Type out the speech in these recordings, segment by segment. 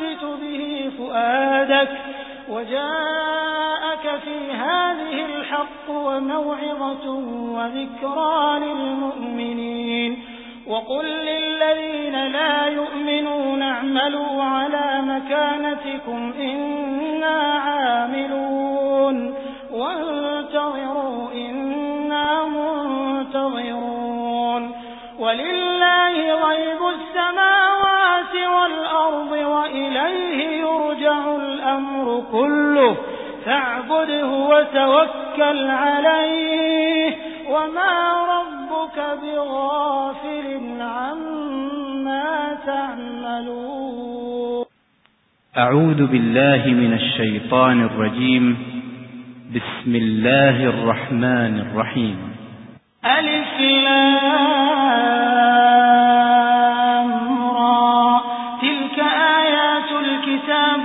نثبت به فؤادك وجاءك في هذه الحق وموعظة وذكرى للمؤمنين. وقل للذين لا يؤمنون اعملوا على مكانتكم إنا عاملون. وانتظروا إنا منتظرون. ولله الأمر كله فاعبده وتوكل عليه وما ربك بغافل عما تعملون. أعوذ بالله من الشيطان الرجيم. بسم الله الرحمن الرحيم. ألف را. تلك آيات الكتاب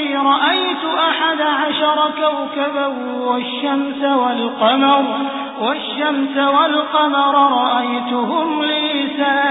رأيت أحد عشر كوكبا والشمس والقمر والشمس والقمر رأيتهم لي ساجدين